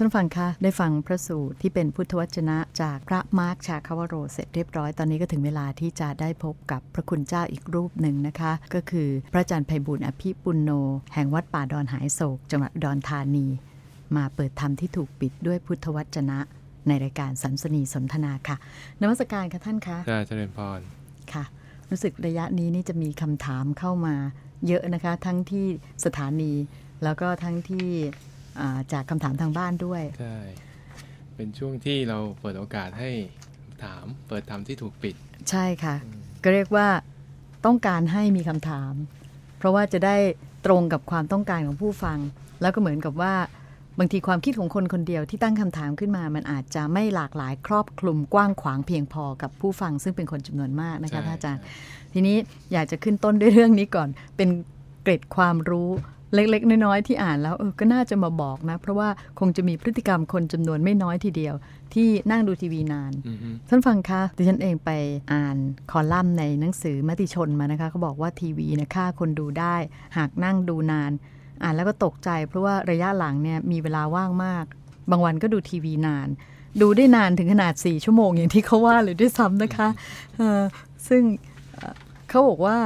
ท่านฟังคะได้ฟังพระสูตรที่เป็นพุทธวจนะจากพระมาร์คชาคาวโรเสร็จเรียบร้อยตอนนี้ก็ถึงเวลาที่จะได้พบกับพระคุณเจ้าอีกรูปหนึ่งนะคะ ก็คือพระอาจารย์ไพบุญอภิปุณโน แห่งวัดป่าดอนหายโศก จังหวัดอุดอนธานี มาเปิดธรรมที่ถูกปิดด้วยพุทธวจนะ ในรายการสันสนีสนทนาค่ะนมัสการค่ะท่านคะจ้าเจริญพรค่ะ รู้สึกระยะนี้นี่จะมีคำถามเข้ามาเยอะนะคะ ทั้งที่สถานีแล้วก็ทั้งที่อ่า จากคำถามทางบ้านด้วยใช่เป็นช่วงที่เราเปิดโอกาสให้ถาม เปิดธรรมที่ถูกปิด ใช่ค่ะ ก็เรียกว่าต้องการให้มีคำถาม เพราะว่าจะได้ตรงกับความต้องการของผู้ฟัง แล้วก็เหมือนกับว่าบางทีความคิดของคนคนเดียวที่ตั้งคำถามขึ้นมา มันอาจจะไม่หลากหลายครอบคลุมกว้างขวางเพียงพอกับผู้ฟังซึ่งเป็นคนจำนวนมากนะคะใช่ท่านอาจารย์ ทีนี้อยากจะขึ้นต้นด้วยเรื่องนี้ก่อน เป็นเกร็ดความรู้ เล็กๆ น้อยๆ ที่อ่านแล้วเออก็น่าจะมาบอกนะ เพราะว่าคงจะมีพฤติกรรมคนจำนวนไม่น้อยทีเดียว ที่นั่งดูทีวีนานอือฮึท่านฟังคะดิฉันเองไปอ่านคอลัมน์ในหนังสือมติชนมานะคะเขาบอกว่าทีวีเนี่ยฆ่าคนดูได้ หากนั่งดูนาน อ่านแล้วก็ตกใจ เพราะว่าระยะหลังเนี่ยมีเวลาว่างมาก บางวันก็ดูทีวีนาน ดูได้นานถึงขนาด 4 ชั่วโมงอย่างที่เขาว่าเลยด้วยซ้ำนะคะเอ่อซึ่งเอ่อเขาบอกว่า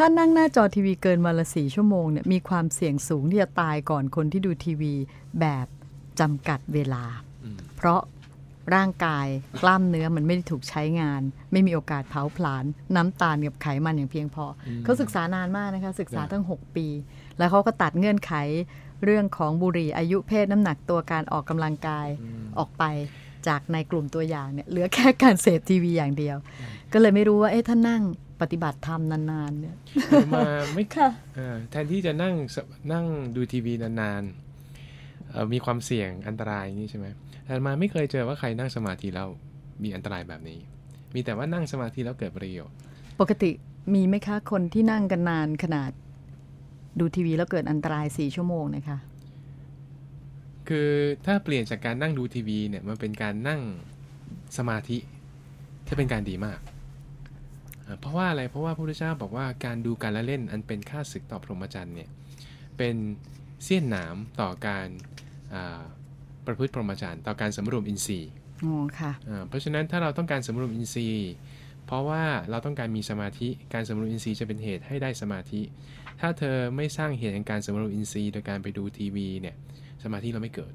ถ้านั่งหน้าจอทีวีเกินวันละสี่ชั่วโมงเนี่ยมีความเสี่ยงสูงที่จะตายก่อนคนที่ดูทีวีแบบจำกัดเวลาอืมเพราะร่างกายกล้ามเนื้อมันไม่ได้ถูกใช้งาน ไม่มีโอกาสเผาผลาญน้ำตาลกับไขมันอย่างเพียงพออมเขาศึกษานานมากนะคะ ศึกษาครับตั้ง 6 ปี แล้วเขาก็ตัดเงื่อนไขเรื่องของบุหรี่อายุเพศน้ำหนักตัวการออกกำลังกายออกไปจากในกลุ่มตัวอย่างเนี่ยเหลือแค่การเสพทีวีอย่างเดียว ก็เลยไม่รู้ว่าเอ๊ะถ้านั่ง ปฏิบัติธรรมนานๆเนี่ยมาไม่ค่ะเอ่อแทนที่จะนั่งสนั่งดูทีวีนานๆเอ่อมีความเสี่ยงอันตรายอย่างนี้ใช่ไหมแต่มาไม่เคยเจอว่าใครนั่งสมาธิแล้วมีอันตรายแบบนี้ มีแต่ว่านั่งสมาธิแล้วเกิดประโยชน์ปกติมีไหมคะคนที่นั่งกันนานขนาด ดูทีวีแล้วเกิดอันตรายสี่ชั่วโมงนะคะคือถ้าเปลี่ยนจากการนั่งดูทีวีเนี่ยมันเป็นการนั่งสมาธิจะเป็นการดีมาก เอ่อเพราะว่าอะไรเพราะว่าพระพุทธเจ้าบอกว่าการดูการละเล่นอันเป็นค่าศึกต่อพรหมจรรย์เนี่ยเป็นเสี้ยนหนามต่อการอ่าประพฤติพรหมจรรย์ต่อการสำรวมอินทรีย์อ๋อค่ะอ่าเพราะฉะนั้นถ้าเราต้องการสำรวมอินทรีย์ เพราะว่าเราต้องการมีสมาธิการสำรวมอินทรีย์จะเป็นเหตุให้ได้สมาธิ ถ้าเธอไม่สร้างเหตุแห่งการสำรวมอินทรีย์ โดยการไปดูทีวีเนี่ยสมาธิเราไม่เกิด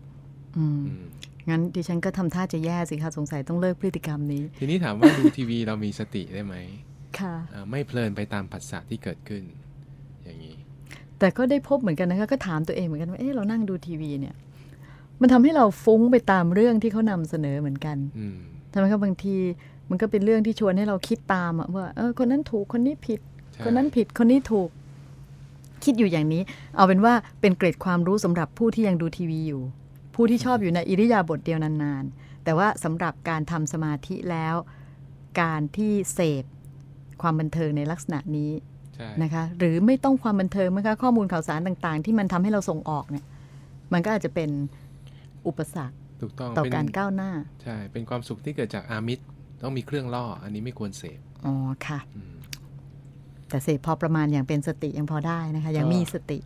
อืมอืมงั้นดิฉันก็ทำท่าจะแย่สิคะสงสัยต้องเลิกพฤติกรรมนี้ ทีนี้ถามว่าดูทีวีเรามีสติได้ไหมค่ะอ่า ไม่เพลินไปตามผัสสะที่เกิดขึ้น อย่างนี้ แต่ก็ได้พบเหมือนกันนะคะ ก็ถามตัวเองเหมือนกันว่าเอ๊ะเรานั่งดูทีวีเนี่ย มันทำให้เราฟุ้งไปตามเรื่องที่เขานำเสนอเหมือนกันอืมทำไมครับบางทีมันก็เป็นเรื่องที่ชวนให้เราคิดตามอะว่าเออคนนั้นถูกคนนี้ผิดใช่คนนั้นผิดคนนี้ถูก คิดอยู่อย่างนี้ เอาเป็นว่าเป็นเกร็ดความรู้สำหรับผู้ที่ยังดูทีวีอยู่ ผู้ที่ชอบอยู่ในอิริยาบถเดียวนานๆแต่ว่าสำหรับการทำสมาธิแล้ว การที่เสพ ความบันเทิงในลักษณะนี้ใช่นะคะหรือไม่ต้องความบันเทิงนะคะข้อมูลข่าวสารต่างๆ ที่มันทำให้เราส่งออกเนี่ยมันก็อาจจะเป็นอุปสรรคถูกต้องต่อเป็นการก้าวหน้าใช่เป็นความสุขที่เกิดจากอามิตรต้องมีเครื่องล่อ อันนี้ไม่ควรเสพอ๋อค่ะอืมแต่เสพพอประมาณอย่างเป็นสติยังพอได้นะคะ ยังก็มีสติ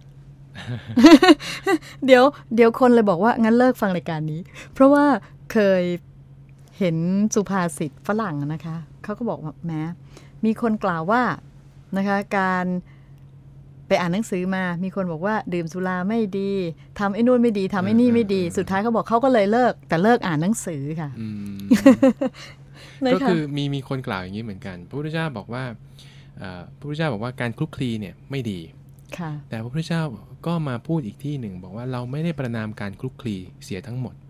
เดี๋ยว เดี๋ยวคนเลยบอกว่า งั้นเลิกฟังรายการนี้ เพราะว่าเคยเห็นสุภาษิตฝรั่งนะคะ เขาก็บอกว่าแม้ มีคนกล่าวว่านะคะการไปอ่านหนังสือมา มีคนบอกว่าดื่มสุราไม่ดีทำไอ้นู่นไม่ดีทำไอ้นี่ไม่ดี สุดท้ายเขาบอกเขาก็เลยเลิก แต่เลิกอ่านหนังสือค่ะอืมนะก็คะคือมีมีคนกล่าวอย่างนี้เหมือนกันพระพุทธเจ้าบอกว่าเอ่อพระพุทธเจ้าบอกว่าการคลุกคลีเนี่ยไม่ดีค่ะแต่พระพุทธเจ้าก็มาพูดอีกที่หนึ่ง บอกว่าเราไม่ได้ประนามการคลุกคลีเสียทั้งหมดค่ะ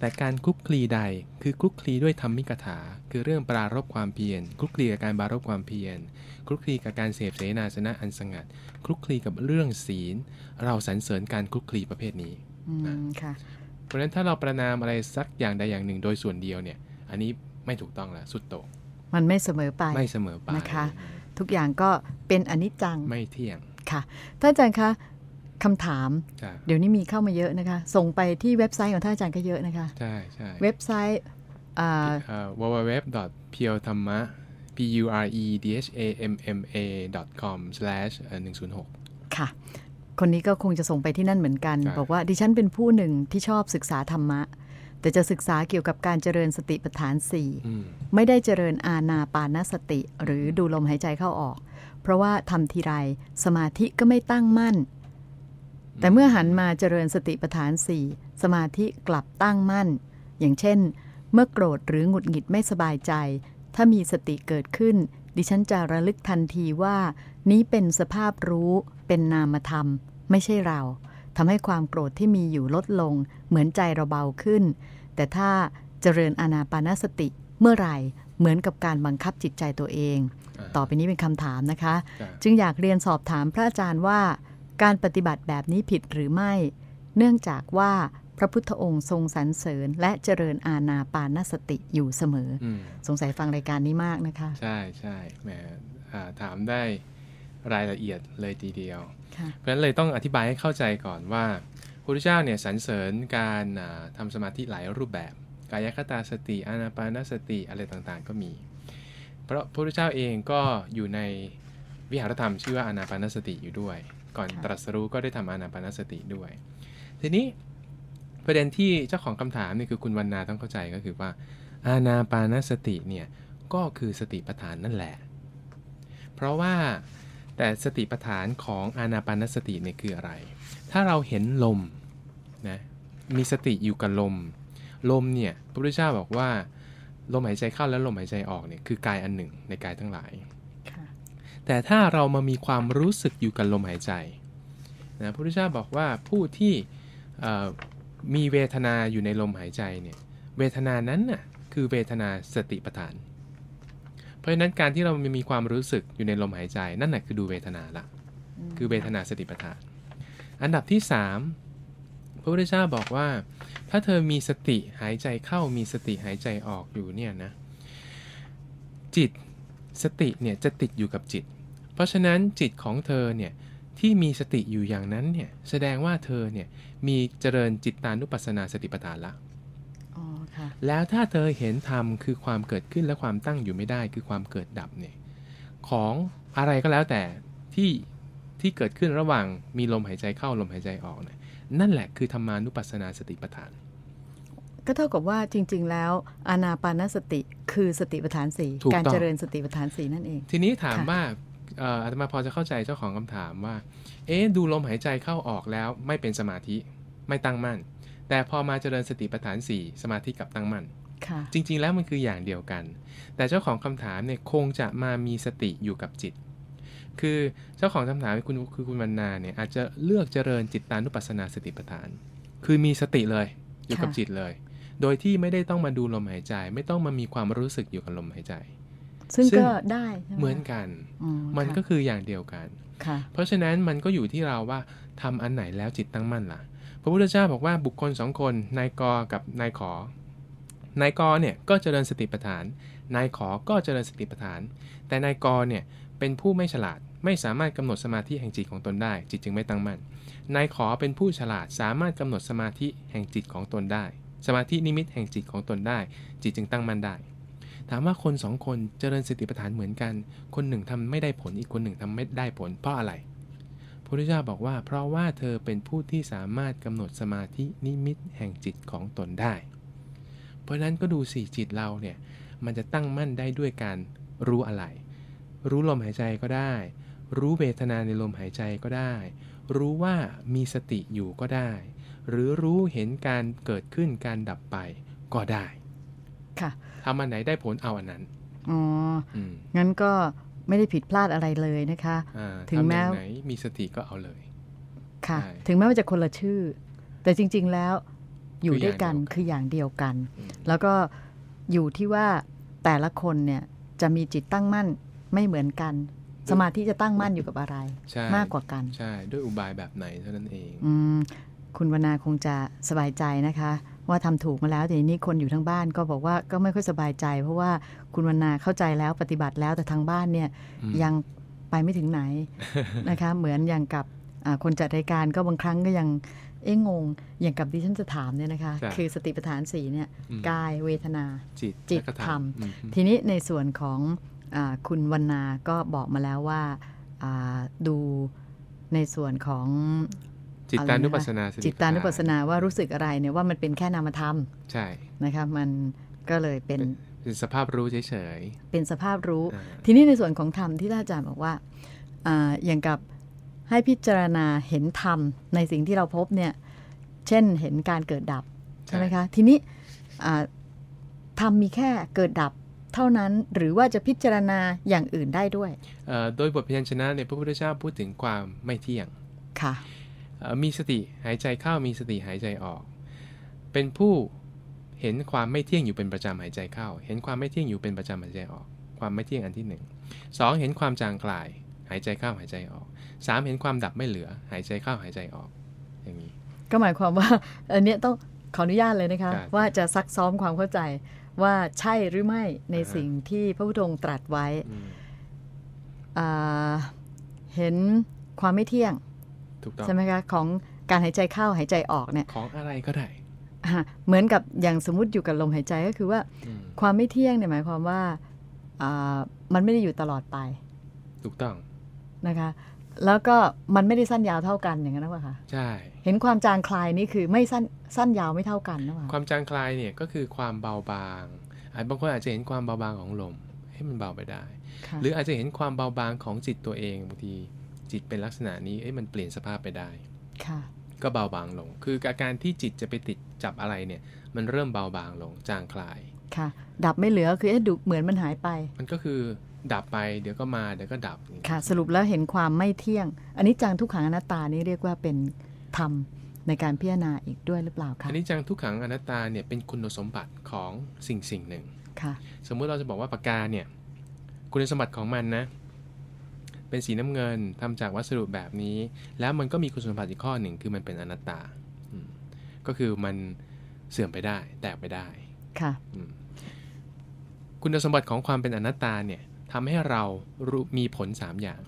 แต่การคลุกคลีใดคือคลุกคลีด้วยธรรมิกถา คือเรื่องปรารบความเพียรคลุกคลีกับการปรารบความเพียรคลุกคลีกับการเสพเสนาสนะอันสงัดคลุกคลีกับเรื่องศีล เราสรรเสริญการคลุกคลีประเภทนี้อืมค่ะเพราะฉะนั้นถ้าเราประนามอะไรสักอย่างใดอย่างหนึ่งโดยส่วนเดียวเนี่ย อันนี้ไม่ถูกต้องแล้วสุดโต่งมันไม่เสมอไปไม่เสมอไปนะคะ ทุกอย่างก็เป็นอนิจจังไม่เที่ยงค่ะท่านอาจารย์คะ คำถามจ้ะเดี๋ยวนี้มีเข้ามาเยอะนะคะ ส่งไปที่เว็บไซต์ของท่านอาจารย์ก็เยอะนะคะใช่ใช่เว็บไซต์อ่า w w w p u r e t h a m m a p u r e d h a m m a com slash 106ค่ะ คนนี้ก็คงจะส่งไปที่นั่นเหมือนกันใช่บอกว่าดิฉันเป็นผู้หนึ่งที่ชอบศึกษาธรรมะ แต่จะศึกษาเกี่ยวกับการเจริญสติปัฏฐานสี่อืมไม่ได้เจริญอาณาปานสติ หรือดูลมหายใจเข้าออก เพราะว่าทำทีไรสมาธิก็ไม่ตั้งมั่น แต่เมื่อหันมาเจริญสติปัฏฐานสี่สมาธิกลับตั้งมั่น อย่างเช่น เมื่อโกรธหรือหงุดหงิดไม่สบายใจ ถ้ามีสติเกิดขึ้น ดิฉันจะระลึกทันทีว่า นี้เป็นสภาพรู้เป็นนามธรรม ไม่ใช่เราทำให้ความโกรธที่มีอยู่ลดลง เหมือนใจเราเบาขึ้น แต่ถ้าเจริญอานาปานสติเมื่อไหร่เหมือนกับการบังคับจิตใจตัวเองอ่าต่อไปนี้เป็นคำถามนะคะจ้ะจึงอยากเรียนสอบถามพระอาจารย์ว่า การปฏิบัติแบบนี้ผิดหรือไม่ เนื่องจากว่าพระพุทธองค์ทรงสรรเสริญ และเจริญอาณาปานสติอยู่เสมออืมสงสัยฟังรายการนี้มากนะคะ ใช่ใช่แหมอ่าถามได้รายละเอียดเลยทีเดียวค่ะเพราะฉะนั้นเลยต้องอธิบายให้เข้าใจก่อนว่าพระพุทธเจ้าเนี่ยสรรเสริญการอ่าทำสมาธิหลายรูปแบบ กายคตาสติอานาปานสติอะไรต่างๆ ก็มี เพราะพระพุทธเจ้าเองก็อยู่ในวิหารธรรมชื่อว่าอานาปานสติอยู่ด้วย ก่อนค่ะตรัสรู้ก็ได้ทำอานาปานสติด้วย ทีนี้ประเด็นที่เจ้าของคำถามนี่คือคุณวรรณาต้องเข้าใจก็คือว่า อานาปานสติเนี่ยก็คือสติปัฏฐานนั่นแหละ เพราะว่าแต่สติปัฏฐานของอานาปานสติเนี่ยคืออะไร ถ้าเราเห็นลมนะมีสติอยู่กับลม ลมเนี่ยพระพุทธเจ้าบอกว่า ลมหายใจเข้าและลมหายใจออกเนี่ยคือกายอันหนึ่งในกายทั้งหลายค่ะ แต่ถ้าเรามามีความรู้สึกอยู่กับลมหายใจนะพระพุทธเจ้าบอกว่าผู้ที่มีเวทนาอยู่ในลมหายใจเนี่ยเวทนานั้นน่ะคือเวทนาสติปัฏฐาน เพราะฉะนั้นการที่เรามีความรู้สึกอยู่ในลมหายใจนั่นแหละคือดูเวทนาละคือเวทนาสติปัฏฐาน อันดับที่ 3 พระพุทธเจ้าบอกว่า ถ้าเธอมีสติหายใจเข้ามีสติหายใจออกอยู่เนี่ยนะจิต สติเนี่ยจะติดอยู่กับจิต เพราะฉะนั้นจิตของเธอเนี่ยที่มีสติอยู่อย่างนั้นเนี่ยแสดงว่าเธอเนี่ยมีเจริญจิตตานุปัสสนาสติปัฏฐานละอ๋อค่ะแล้วถ้าเธอเห็นธรรมคือความเกิดขึ้นและความตั้งอยู่ไม่ได้คือความเกิดดับเนี่ยของอะไรก็แล้วแต่ที่ที่เกิดขึ้นระหว่างมีลมหายใจเข้าลมหายใจออกเนี่ยนั่นแหละคือธรรมานุปัสสนาสติปัฏฐาน ก็เท่ากับว่าจริง ๆ แล้วอานาปานสติ คือสติปัฏฐานสี่ถูกต้องการเจริญสติปัฏฐานสี่นั่นเอง ทีนี้ถามค่ะว่าเอ่ออาตมาพอจะเข้าใจเจ้าของคำถามว่า เอ๊ะดูลมหายใจเข้าออกแล้วไม่เป็นสมาธิไม่ตั้งมั่น แต่พอมาเจริญสติปัฏฐานสี่สมาธิกลับตั้งมั่นค่ะจริง ๆ แล้วมันคืออย่างเดียวกัน แต่เจ้าของคำถามเนี่ยคงจะมามีสติอยู่กับจิต คือเจ้าของคำถามคุณคือคุณวรรณาเนี่ยอาจจะเลือกเจริญจิตตานุปัสสนาสติปัฏฐาน คือมีสติเลยอยู่กับค่ะจิตเลย โดยที่ไม่ได้ต้องมาดูลมหายใจ ไม่ต้องมามีความรู้สึกอยู่กับลมหายใจ ซึ่งซึ่งก็ได้ใช่ไเหมือนกันอืมันค่ะก็คืออย่างเดียวกันค่ะเพราะฉะนั้นมันก็อยู่ที่เราว่าทำอันไหนแล้วจิตตั้งมั่นล่ะ พระพุทธเจ้าบอกว่าบุคคลสองคนนายกกับนายขอนายกเนี่ยก็เจริญสติปัฏฐาน นายขอก็เจริญสติปัฏฐาน แต่นายกเนี่ยเป็นผู้ไม่ฉลาดไม่สามารถกำหนดสมาธิแห่งจิตของตนได้ จิตจึงไม่ตั้งมั่นนายขอเป็นผู้ฉลาดสามารถกำหนดสมาธิแห่งจิตของตนได้ สมาธินิมิตแห่งจิตของตนได้ จิตจึงตั้งมั่นได้ ถามว่าคนสองคนเจริญสติปัฏฐานเหมือนกัน คนหนึ่งทำไม่ได้ผลอีกคนหนึ่งทำไม่ได้ผลเพราะอะไรพระพุทธเจ้าบอกว่า เพราะว่าเธอเป็นผู้ที่สามารถกำหนดสมาธินิมิตแห่งจิตของตนได้ เพราะฉะนั้นก็ดูสิจิตเราเนี่ยมันจะตั้งมั่นได้ด้วยการรู้อะไร รู้ลมหายใจก็ได้ รู้เวทนาในลมหายใจก็ได้ รู้ว่ามีสติอยู่ก็ได้ หรือรู้เห็นการเกิดขึ้นการดับไปก็ได้ ค่ะทำอันไหนได้ผลเอาอันนั้น อ๋ออืมงั้นก็ไม่ได้ผิดพลาดอะไรเลยนะคะอ่าถึงแม้ทำอย่างไหนมีสติก็เอาเลย ค่ะใช่ถึงแม้ว่าจะคนละชื่อ แต่จริง ๆแล้วอยู่คือด้วยกันอย่างเดียวกันคืออย่างเดียวกันอืมแล้วก็อยู่ที่ว่าแต่ละคนเนี่ยจะมีจิตตั้งมั่นไม่เหมือนกัน สมาธิจะตั้งมั่นอยู่กับอะไรใช่มากกว่ากัน ใช่ ด้วยอุบายแบบไหนเท่านั้นเอง อืม คุณวนาคงจะสบายใจนะคะ ว่าทำถูกมาแล้วแต่ทีนี้คนอยู่ทั้งบ้านก็บอกว่าก็ไม่ค่อยสบายใจ เพราะว่าคุณวนาเข้าใจแล้วปฏิบัติแล้วแต่ทางบ้านเนี่ยอืมยังไปไม่ถึงไหนนะคะ เหมือนอย่างกับอ่าคนจัดรายการก็บางครั้งก็ยังเอ๊ะงง อย่างกับที่ฉันจะถามเนี่ยนะคะจ้ะคือสติปัฏฐานสีเนี่ยอืมกายเวทนาจิตจิตและก็ธรรมอืมทีนี้ในส่วนของอาคุณวรรณาก็บอกมาแล้วว่าอ่าดูในส่วนของ จิตตานุปัสสนาจิตตานุปัสสนาว่ารู้สึกอะไรเนี่ยว่ามันเป็นแค่นามธรรม ใช่นะคะมันก็เลยเป็นเป็นสภาพรู้เฉยเป็นสภาพรู้อ่าทีนี้ในส่วนของธรรมที่ท่านอาจารย์บอกว่าอาอย่างกับให้พิจารณาเห็นธรรมในสิ่งที่เราพบเนี่ย เช่นเห็นการเกิดดับใช่ไหมคะ ทีนี้อ่าธรรมมีแค่เกิดดับเท่านั้นหรือว่าจะพิจารณาอย่างอื่นได้ด้วยๆเอ่อโดยบทพยัญชนะเนี่ยพระพุทธเจ้าพูดถึงความไม่เที่ยง ค่ะเอ่อ มีสติหายใจเข้ามีสติหายใจออก เป็นผู้เห็นความไม่เที่ยงอยู่เป็นประจำหายใจเข้า เห็นความไม่เที่ยงอยู่เป็นประจำหายใจออก ความไม่เที่ยงอันที่หนึ่งสองเห็นความจางกลาย หายใจเข้าหายใจออกสามเห็นความดับไม่เหลือ หายใจเข้าหายใจออก อย่างนี้ ก็หมายความว่าอันเนี้ยต้องขออนุญาตเลยนะคะครับว่าจะซักซ้อมความเข้าใจว่าใช่หรือไม่ในอ่าฮะสิ่งที่พระพุทธองค์ตรัสไว้อืมอ่าเห็นความไม่เที่ยงถูกต้อง ใช่ไหมคะของการหายใจเข้าหายใจออกเนี่ยของอะไรก็ได้อะเหมือนกับอย่างสมมติอยู่กับลมหายใจก็คือว่าอืมความไม่เที่ยงเนี่ยหมายความว่าอ่ามันไม่ได้อยู่ตลอดไป ถูกต้องนะคะ แล้วก็มันไม่ได้สั้นยาวเท่ากันอย่างนั้นหรือเปล่าคะใช่ เห็นความจางคลายนี่คือไม่สั้นสั้นยาวไม่เท่ากันหรือเปล่าความจางคลายเนี่ยก็คือความเบาบางอาจบางคนอาจจะเห็นความเบาบางของลมให้มันเบาไปได้ค่ะหรืออาจจะเห็นความเบาบางของจิตตัวเองบางที จิตเป็นลักษณะนี้เอ้ยมันเปลี่ยนสภาพไปได้ค่ะก็เบาบางลง คืออาการที่จิตจะไปติดจับอะไรเนี่ย มันเริ่มเบาบางลงจางคลาย ค่ะ ดับไม่เหลือคือเอ๊ะดูเหมือนมันหายไป มันก็คือดับไปเดี๋ยวก็มาเดี๋ยวก็ดับ ค่ะ สรุปแล้วเห็นความไม่เที่ยง อันนี้จังทุกขังอนัตตานี่เรียกว่าเป็นธรรมในการพิจารณาอีกด้วยหรือเปล่าคะอันนี้จังทุกขังอนัตตาเนี่ยเป็นคุณสมบัติของสิ่งสิ่งหนึ่ง ค่ะ สมมุติเราจะบอกว่าปากกาเนี่ย คุณสมบัติของมันนะ เป็นสีน้ำเงินทำจากวัสดุแบบนี้ แล้วมันก็มีคุณสมบัติอีกข้อหนึ่งคือมันเป็นอนัตตาอืมก็คือมันเสื่อมไปได้ แตกไปได้ค่ะอืมคุณสมบัติของความเป็นอนัตตาเนี่ยทำให้เรารู้มีผล 3 อย่าง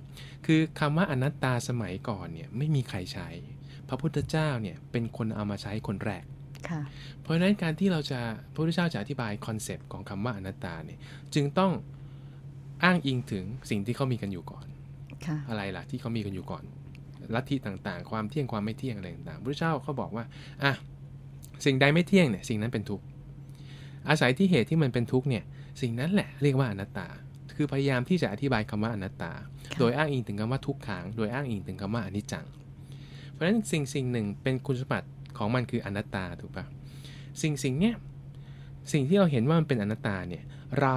คือคำว่าอนัตตาสมัยก่อนเนี่ยไม่มีใครใช้ พระพุทธเจ้าเนี่ยเป็นคนเอามาใช้คนแรกค่ะเพราะฉะนั้นการที่เราจะพระพุทธเจ้าจะอธิบายคอนเซปต์ของคำว่าอนัตตาเนี่ยจึงต้องอ้างอิงถึงสิ่งที่เขามีกันอยู่ก่อนค่ะ อะไรล่ะที่เขามีกันอยู่ก่อน ลัทธิต่างๆ ความเที่ยงความไม่เที่ยงอะไรต่างๆพระพุทธเจ้าเขาบอกว่าอะสิ่งใดไม่เที่ยงเนี่ยสิ่งนั้นเป็นทุกข์อาศัยที่เหตุที่มันเป็นทุกข์เนี่ยสิ่งนั้นแหละเรียกว่าอนัตตา คือพยายามที่จะอธิบายคำว่าอนัตตาค่ะโดยอ้างอิงถึงคำว่าทุกขังโดยอ้างอิงถึงคำว่าอนิจจัง เพราะฉะนั้นสิ่งสิ่งหนึ่งเป็นคุณสมบัติของมันคืออนัตตาถูกปะสิ่งสิ่งเนี้ยสิ่งที่เราเห็นว่ามันเป็นอนัตตาเนี่ยเรา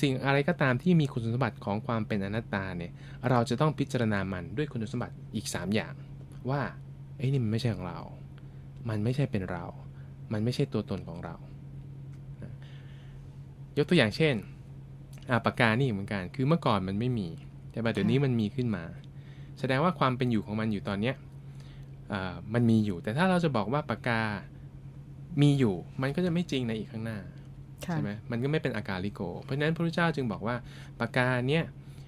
สิ่งอะไรก็ตามที่มีคุณสมบัติของความเป็นอนัตตาเนี่ยเราจะต้องพิจารณามันด้วยคุณสมบัติอีก 3 อย่าง ว่าไอ้ยนี่มันไม่ใช่ของเรา มันไม่ใช่เป็นเรา มันไม่ใช่ตัวตนของเรา ยกตัวอย่างเช่นอ่าปากกานี่เหมือนกัน คือเมื่อก่อนมันไม่มี แต่ปัจจุบันนี้มันมีขึ้นมา แสดงว่าความเป็นอยู่ของมันอยู่ตอนเนี้ยอ่ามันมีอยู่ แต่ถ้าเราจะบอกว่าปากกามีอยู่ มันก็จะไม่จริงในอีกข้างหน้าค่ะ ใช่ไหมมันก็ไม่เป็นอาการลิโก เพราะฉะนั้นพระพุทธเจ้าจึงบอกว่าปากกาเนี้ย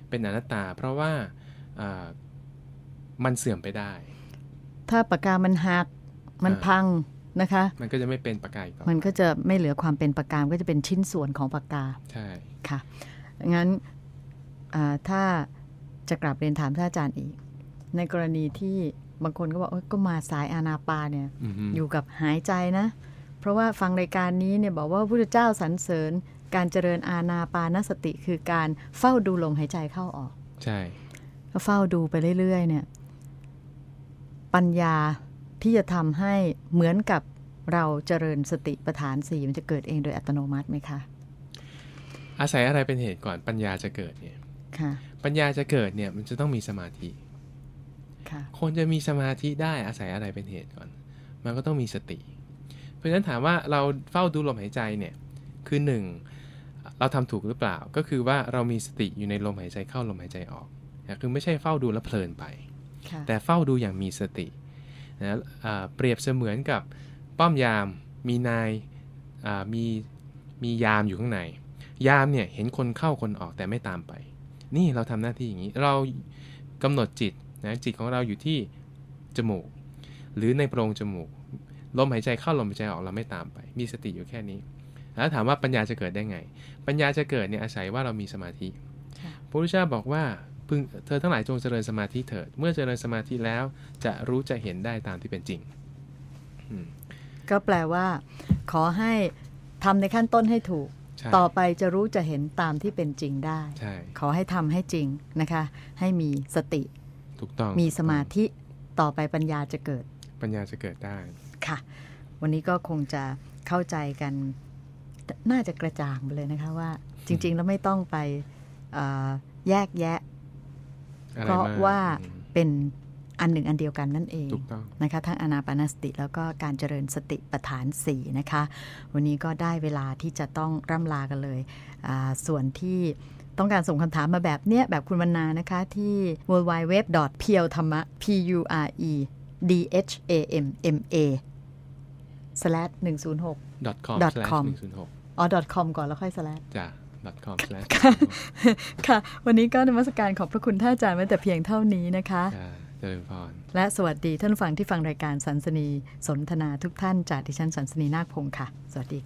เป็นอนัตตา เพราะว่าอ่ามันเสื่อมไปได้ ถ้าปากกามันหักมันอ่าพังนะคะ มันก็จะไม่เป็นปากกาอีกต่อไปมันก็จะไม่เหลือความเป็นปากกามันก็จะเป็นชิ้นส่วนของปากกาใช่ค่ะงั้นอ่าถ้าจะกลับเรียนถามท่านอาจารย์อีก ในกรณีที่บางคนก็บอกโอ๊ยก็มาสายอานาปาเนี่ยอือฮึอยู่กับหายใจนะเพ ราะว่าฟังรายการนี้เนี่ยบอกว่าพระพุทธเจ้าสรรเสริญ การเจริญอาณาปานสติคือการเฝ้าดูลมหายใจเข้าออก ใช่ก็เฝ้าดูไปเรื่อยๆเนี่ยปัญญาที่จะทำให้เหมือนกับเราเจริญสติปัฏฐานสี่มันจะเกิดเองโดยอัตโนมัติไหมคะ อาศัยอะไรเป็นเหตุก่อนปัญญาจะเกิดเนี่ยค่ะปัญญาจะเกิดเนี่ยมันจะต้องมีสมาธิค่ะคนจะมีสมาธิได้อาศัยอะไรเป็นเหตุก่อน มันก็ต้องมีสติ เพราะฉะนั้นถามว่าเราเฝ้าดูลมหายใจเนี่ยคือหนึ่งเราทำถูกหรือเปล่าก็คือว่าเรามีสติอยู่ในลมหายใจเข้าลมหายใจออกนะคือไม่ใช่เฝ้าดูแล้วเพลินไปค่ะแต่เฝ้าดูอย่างมีสตินะอ่าเปรียบเสมือนกับป้อมยามมีนายอ่ามีมียามอยู่ข้างใน ยามเนี่ยเห็นคนเข้าคนออกแต่ไม่ตามไป นี่เราทำหน้าที่อย่างนี้เรากำหนดจิตนะจิตของเราอยู่ที่จมูก หรือในโพรงจมูก ลมหายใจเข้าลมหายใจออกเราไม่ตามไป มีสติอยู่แค่นี้ แล้วถามว่าปัญญาจะเกิดได้ไง ปัญญาจะเกิดเนี่ยอาศัยว่าเรามีสมาธิค่ะพระพุทธเจ้าบอกว่าพึงเธอทั้งหลายจงเจริญสมาธิเถิด เมื่อเจริญสมาธิแล้วจะรู้จะเห็นได้ตามที่เป็นจริงอืมก็แปลว่า ขอให้ทำในขั้นต้นให้ถูกใช่ต่อไปจะรู้จะเห็นตามที่เป็นจริงได้ใช่ขอให้ทำให้จริงนะคะ ให้มีสติ ถูกต้อง มีสมาธิ ต่อไปปัญญาจะเกิด ปัญญาจะเกิดได้ ค่ะ วันนี้ก็คงจะเข้าใจกันน่าจะกระจ่างไปเลยนะคะว่า จริง ๆ แล้วไม่ต้องไปเอ่อแยกแยะอะไรเพราะมกว่าอืมเป็นอันหนึ่งอันเดียวกันนั่นเองถูกต้องนะคะทั้งอานาปานสติแล้วก็การเจริญสติปัฏฐาน4นะคะ วันนี้ก็ได้เวลาที่จะต้องร่ำลากันเลยอ่าส่วนที่ต้องการส่งคำถามมาแบบเนี้ยแบบคุณวรรณานะคะที่ w w w p u r e t h a m a p u r e d h a m m a slash 106 .com dot com หนึ่งศูนย์หกอ๋อ .com ก่อนแล้วค่อย slash จ้ะ .com slash ค่ะ วันนี้ก็นมัสการขอบพระคุณท่านอาจารย์ไว้แต่เพียงเท่านี้นะคะจ้ะเจริญพรและสวัสดีท่านผู้ฟังที่ฟังรายการสันสนีสนทนาทุกท่านจากดิฉันสันสนีนาคพงศ์ค่ะ สวัสดีค่ะ